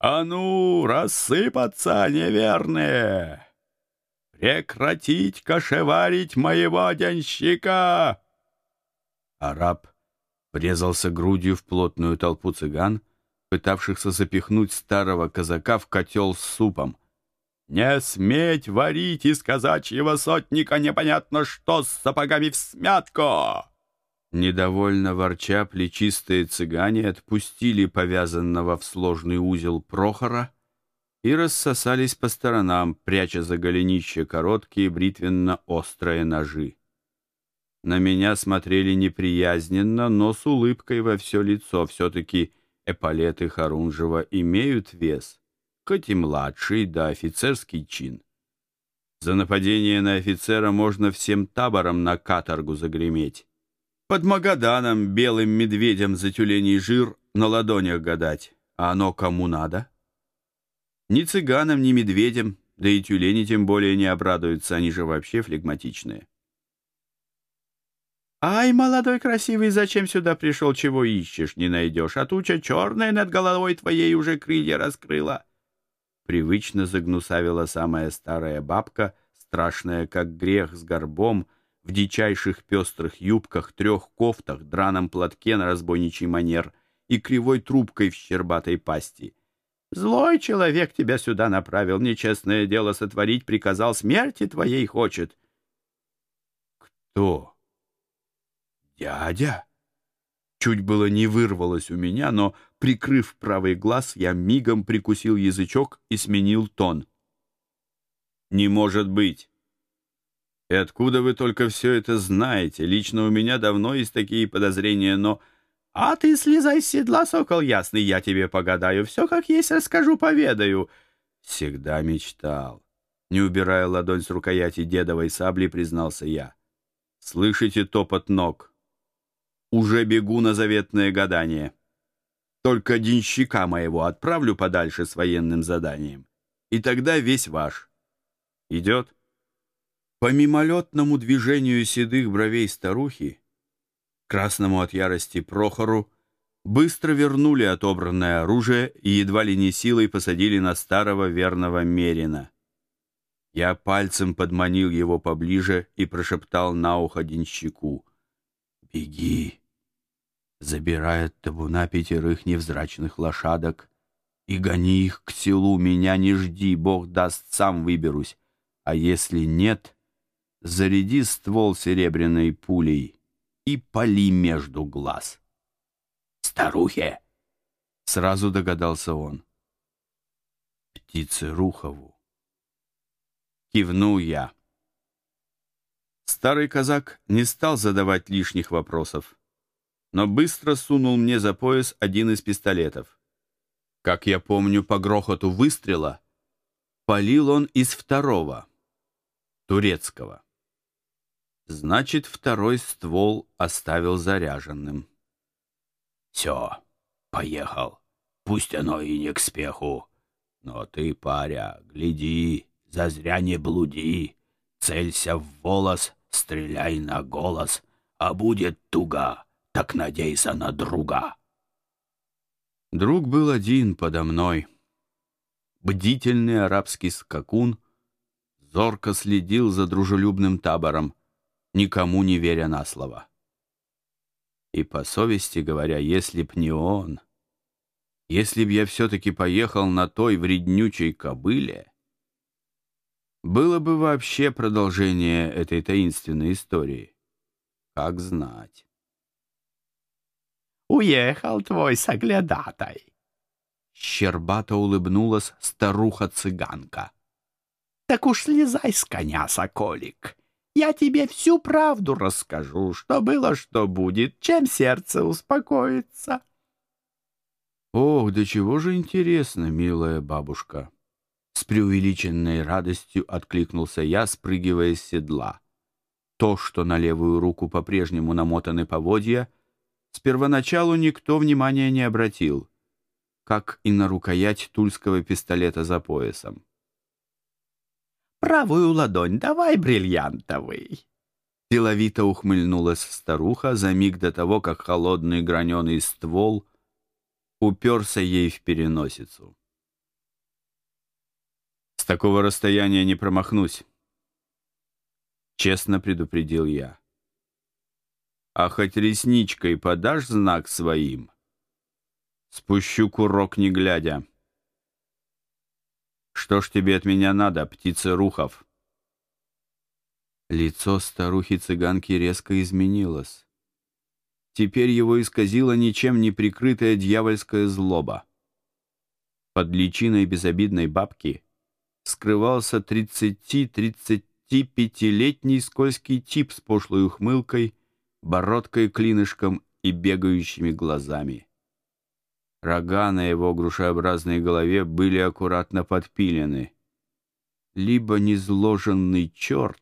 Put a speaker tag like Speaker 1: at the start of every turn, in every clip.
Speaker 1: «А ну, рассыпаться, неверные! Прекратить кошеварить моего денщика!» Араб врезался грудью в плотную толпу цыган, пытавшихся запихнуть старого казака в котел с супом. «Не сметь варить из казачьего сотника непонятно что с сапогами в смятку!» Недовольно ворча, плечистые цыгане отпустили повязанного в сложный узел Прохора и рассосались по сторонам, пряча за голенище короткие бритвенно-острые ножи. На меня смотрели неприязненно, но с улыбкой во все лицо. Все-таки эполеты Харунжева имеют вес, хоть и младший, да офицерский чин. За нападение на офицера можно всем табором на каторгу загреметь. Под Магаданом белым медведем за тюленей жир на ладонях гадать. А оно кому надо? Ни цыганам, ни медведям, да и тюлени тем более не обрадуются, они же вообще флегматичные. «Ай, молодой красивый, зачем сюда пришел, чего ищешь, не найдешь, а туча черная над головой твоей уже крылья раскрыла!» Привычно загнусавила самая старая бабка, страшная, как грех, с горбом, в дичайших пестрых юбках, трех кофтах, драном платке на разбойничий манер и кривой трубкой в щербатой пасти. «Злой человек тебя сюда направил, нечестное дело сотворить, приказал, смерти твоей хочет». «Кто? Дядя?» Чуть было не вырвалось у меня, но, прикрыв правый глаз, я мигом прикусил язычок и сменил тон. «Не может быть!» И откуда вы только все это знаете? Лично у меня давно есть такие подозрения, но... А ты слезай с седла, сокол ясный, я тебе погадаю. Все как есть расскажу, поведаю. Всегда мечтал. Не убирая ладонь с рукояти дедовой сабли, признался я. Слышите топот ног? Уже бегу на заветное гадание. Только денщика моего отправлю подальше с военным заданием. И тогда весь ваш. Идет? По мимолетному движению седых бровей старухи, красному от ярости Прохору, быстро вернули отобранное оружие и едва ли не силой посадили на старого верного Мерина. Я пальцем подманил его поближе и прошептал на ухо денщику. «Беги!» Забирай от табуна пятерых невзрачных лошадок и гони их к селу. Меня не жди, Бог даст, сам выберусь. А если нет заряди ствол серебряной пулей и пали между глаз. «Старухе!» — сразу догадался он. «Птице Рухову!» Кивнул я. Старый казак не стал задавать лишних вопросов, но быстро сунул мне за пояс один из пистолетов. Как я помню по грохоту выстрела, полил он из второго, турецкого. Значит, второй ствол оставил заряженным. Все, поехал. Пусть оно и не к спеху. Но ты, паря, гляди, зазря не блуди. Целься в волос, стреляй на голос, а будет туга, так надейся на друга. Друг был один подо мной. Бдительный арабский скакун зорко следил за дружелюбным табором никому не веря на слово. И по совести говоря, если б не он, если б я все-таки поехал на той вреднючей кобыле, было бы вообще продолжение этой таинственной истории. Как знать.
Speaker 2: «Уехал твой соглядатай!»
Speaker 1: Щербато улыбнулась старуха-цыганка.
Speaker 2: «Так уж слезай с коня, соколик!» Я тебе всю правду расскажу, что было, что будет, чем сердце успокоится.
Speaker 1: Ох, да чего же интересно, милая бабушка. С преувеличенной радостью откликнулся я, спрыгивая с седла. То, что на левую руку по-прежнему намотаны поводья, с первоначалу никто внимания не обратил, как и на рукоять тульского пистолета за поясом.
Speaker 2: Правую ладонь давай бриллиантовый.
Speaker 1: Деловито ухмыльнулась старуха за миг до того, как холодный граненый ствол уперся ей в переносицу. такого расстояния не промахнусь. Честно предупредил я. А хоть ресничкой подашь знак своим, спущу курок не глядя. Что ж тебе от меня надо, птица Рухов? Лицо старухи-цыганки резко изменилось. Теперь его исказила ничем не прикрытая дьявольская злоба. Под личиной безобидной бабки скрывался тридцати-тридцати-пятилетний скользкий тип с пошлой ухмылкой, бородкой клинышком и бегающими глазами. Рога на его грушеобразной голове были аккуратно подпилены. Либо незложенный черт,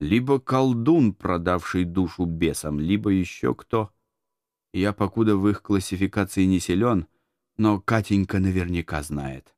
Speaker 1: либо колдун, продавший душу бесам, либо еще кто. Я покуда в их классификации не силен, но Катенька наверняка знает.